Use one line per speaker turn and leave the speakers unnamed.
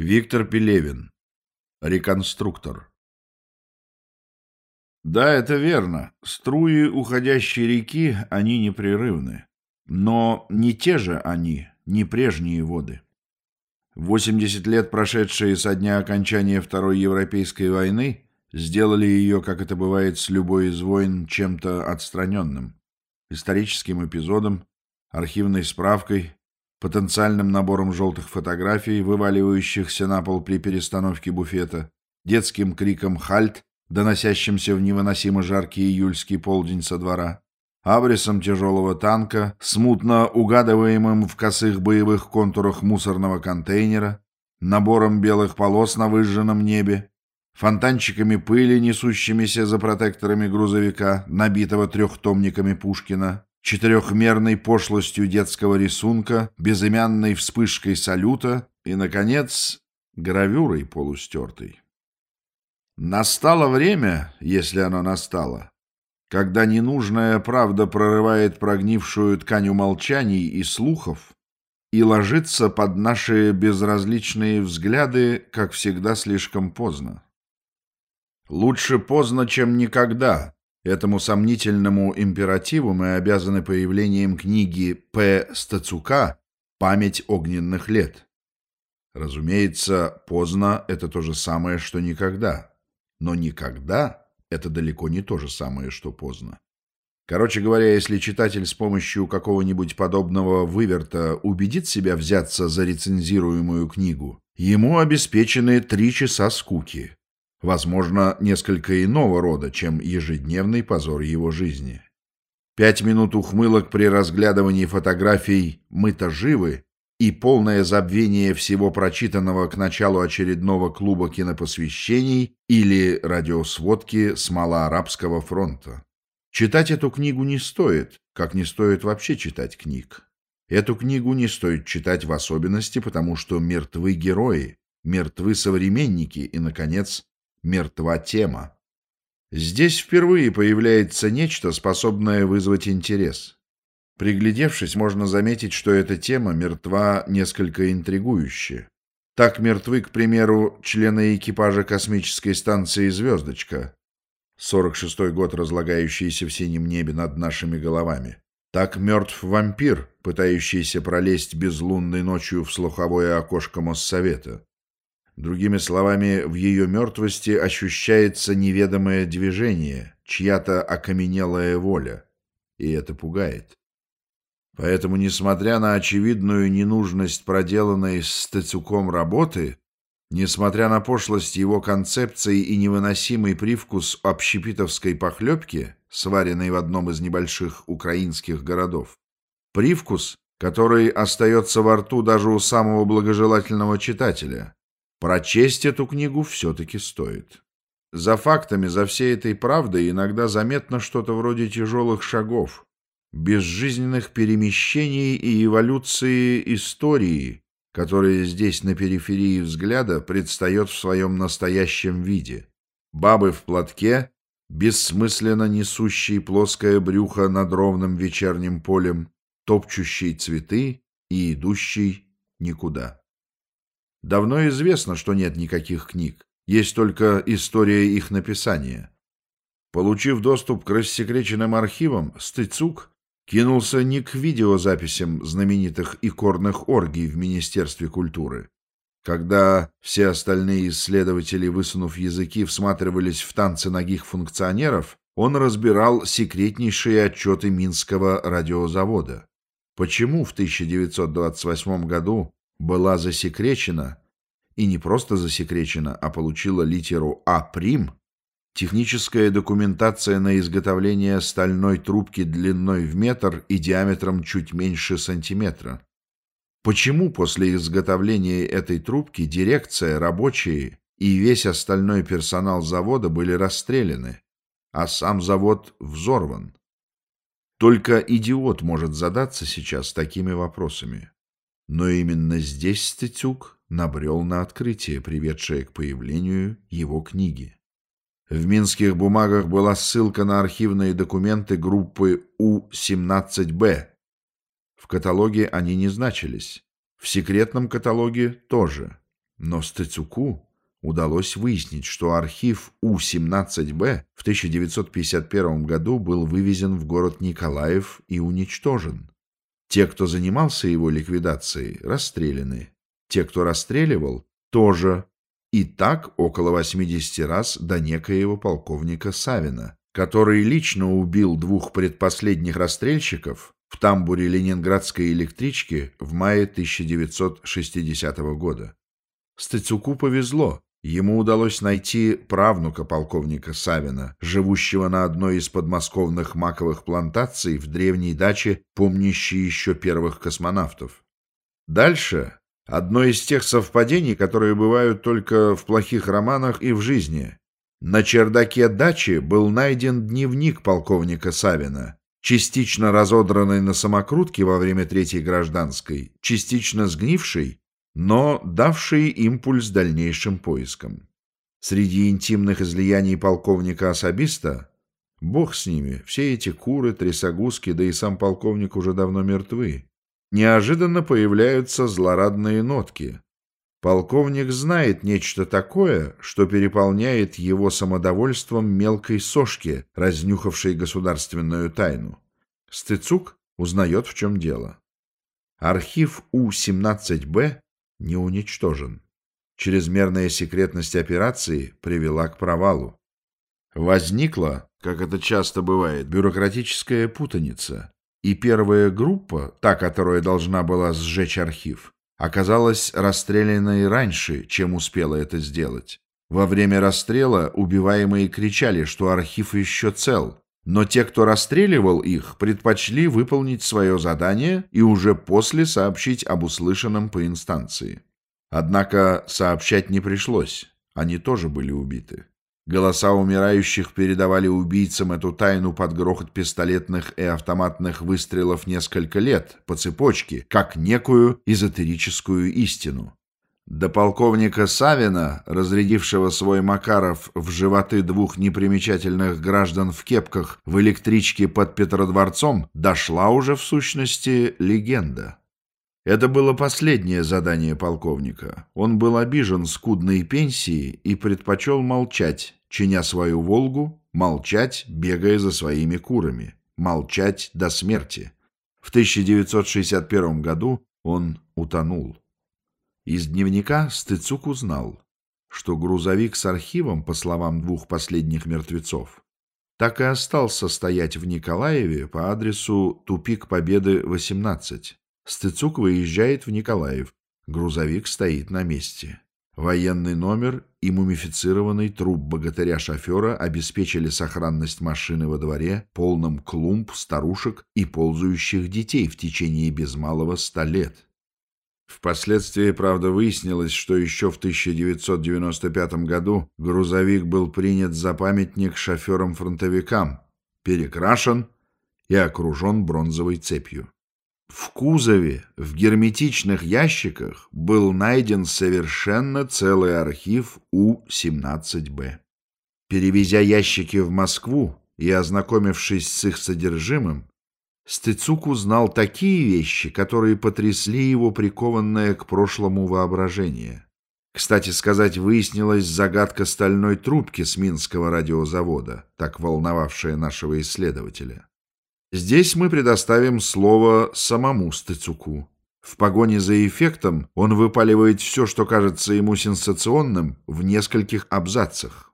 Виктор Пелевин. Реконструктор. Да, это верно. Струи уходящей реки, они непрерывны. Но не те же они, не прежние воды. 80 лет, прошедшие со дня окончания Второй Европейской войны, сделали ее, как это бывает с любой из войн, чем-то отстраненным. Историческим эпизодом, архивной справкой, потенциальным набором желтых фотографий, вываливающихся на пол при перестановке буфета, детским криком «Хальт!», доносящимся в невыносимо жаркий июльский полдень со двора, абрисом тяжелого танка, смутно угадываемым в косых боевых контурах мусорного контейнера, набором белых полос на выжженном небе, фонтанчиками пыли, несущимися за протекторами грузовика, набитого трехтомниками Пушкина, четырехмерной пошлостью детского рисунка, безымянной вспышкой салюта и, наконец, гравюрой полустертой. Настало время, если оно настало, когда ненужная правда прорывает прогнившую ткань умолчаний и слухов и ложится под наши безразличные взгляды, как всегда, слишком поздно. Лучше поздно, чем никогда, Этому сомнительному императиву мы обязаны появлением книги П. Стацука «Память огненных лет». Разумеется, поздно — это то же самое, что никогда. Но никогда — это далеко не то же самое, что поздно. Короче говоря, если читатель с помощью какого-нибудь подобного выверта убедит себя взяться за рецензируемую книгу, ему обеспечены три часа скуки, возможно, несколько иного рода, чем ежедневный позор его жизни. Пять минут ухмылок при разглядывании фотографий «Мы-то живы» и полное забвение всего прочитанного к началу очередного клуба кинопосвящений или радиосводки с Малоарабского фронта. Читать эту книгу не стоит, как не стоит вообще читать книг. Эту книгу не стоит читать в особенности, потому что мертвы герои, мертвы современники и, наконец, мертва тема. Здесь впервые появляется нечто, способное вызвать интерес. Приглядевшись, можно заметить, что эта тема мертва несколько интригующе. Так мертвы, к примеру, члены экипажа космической станции «Звездочка», 46-й год разлагающийся в синем небе над нашими головами. Так мертв вампир, пытающийся пролезть безлунной ночью в слуховое окошко Моссовета. Другими словами, в ее мертвости ощущается неведомое движение, чья-то окаменелая воля. И это пугает. Поэтому, несмотря на очевидную ненужность проделанной с Стацюком работы, несмотря на пошлость его концепции и невыносимый привкус общепитовской похлебки, сваренной в одном из небольших украинских городов, привкус, который остается во рту даже у самого благожелательного читателя, Прочесть эту книгу все-таки стоит. За фактами, за всей этой правдой иногда заметно что-то вроде тяжелых шагов, безжизненных перемещений и эволюции истории, которая здесь на периферии взгляда предстает в своем настоящем виде. Бабы в платке, бессмысленно несущие плоское брюхо над ровным вечерним полем, топчущие цветы и идущий никуда. Давно известно, что нет никаких книг, есть только история их написания. Получив доступ к рассекреченным архивам, Стыцук кинулся не к видеозаписям знаменитых икорных оргий в Министерстве культуры. Когда все остальные исследователи, высунув языки, всматривались в танцы ногих функционеров, он разбирал секретнейшие отчеты Минского радиозавода. Почему в 1928 году была засекречена, и не просто засекречена, а получила литеру А', техническая документация на изготовление стальной трубки длиной в метр и диаметром чуть меньше сантиметра. Почему после изготовления этой трубки дирекция, рабочие и весь остальной персонал завода были расстреляны, а сам завод взорван? Только идиот может задаться сейчас такими вопросами. Но именно здесь Стецюк набрел на открытие, приведшее к появлению его книги. В минских бумагах была ссылка на архивные документы группы У-17Б. В каталоге они не значились. В секретном каталоге тоже. Но Стыцуку удалось выяснить, что архив У-17Б в 1951 году был вывезен в город Николаев и уничтожен. Те, кто занимался его ликвидацией, расстреляны. Те, кто расстреливал, тоже. И так около 80 раз до некоего полковника Савина, который лично убил двух предпоследних расстрельщиков в тамбуре ленинградской электрички в мае 1960 года. Стыцуку повезло. Ему удалось найти правнука полковника Савина, живущего на одной из подмосковных маковых плантаций в древней даче, помнящей еще первых космонавтов. Дальше одно из тех совпадений, которые бывают только в плохих романах и в жизни. На чердаке дачи был найден дневник полковника Савина, частично разодранный на самокрутке во время Третьей гражданской, частично сгнивший но давшие импульс дальнейшим поискам. Среди интимных излияний полковника-особиста Бог с ними, все эти куры, трясогузки, да и сам полковник уже давно мертвы. Неожиданно появляются злорадные нотки. Полковник знает нечто такое, что переполняет его самодовольством мелкой сошки, разнюхавшей государственную тайну. Стыцук узнает, в чем дело. Архив У-17Б не уничтожен. Чрезмерная секретность операции привела к провалу. Возникла, как это часто бывает, бюрократическая путаница, и первая группа, та, которая должна была сжечь архив, оказалась расстрелянной раньше, чем успела это сделать. Во время расстрела убиваемые кричали, что архив еще цел, но те, кто расстреливал их, предпочли выполнить свое задание и уже после сообщить об услышанном по инстанции. Однако сообщать не пришлось, они тоже были убиты. Голоса умирающих передавали убийцам эту тайну под грохот пистолетных и автоматных выстрелов несколько лет, по цепочке, как некую эзотерическую истину. До полковника Савина, разрядившего свой Макаров в животы двух непримечательных граждан в кепках в электричке под Петродворцом, дошла уже в сущности легенда. Это было последнее задание полковника. Он был обижен скудной пенсией и предпочел молчать, чиня свою «Волгу», молчать, бегая за своими курами, молчать до смерти. В 1961 году он утонул. Из дневника Стыцук узнал, что грузовик с архивом, по словам двух последних мертвецов, так и остался стоять в Николаеве по адресу Тупик Победы, 18. Стыцук выезжает в Николаев. Грузовик стоит на месте. Военный номер и мумифицированный труп богатыря-шофера обеспечили сохранность машины во дворе, полном клумб, старушек и ползающих детей в течение без малого ста лет. Впоследствии, правда, выяснилось, что еще в 1995 году грузовик был принят за памятник шоферам-фронтовикам, перекрашен и окружен бронзовой цепью. В кузове, в герметичных ящиках, был найден совершенно целый архив У-17Б. Перевезя ящики в Москву и ознакомившись с их содержимым, Стыцук узнал такие вещи, которые потрясли его прикованное к прошлому воображение. Кстати сказать, выяснилась загадка стальной трубки с Минского радиозавода, так волновавшая нашего исследователя. Здесь мы предоставим слово самому Стыцуку. В погоне за эффектом он выпаливает все, что кажется ему сенсационным, в нескольких абзацах.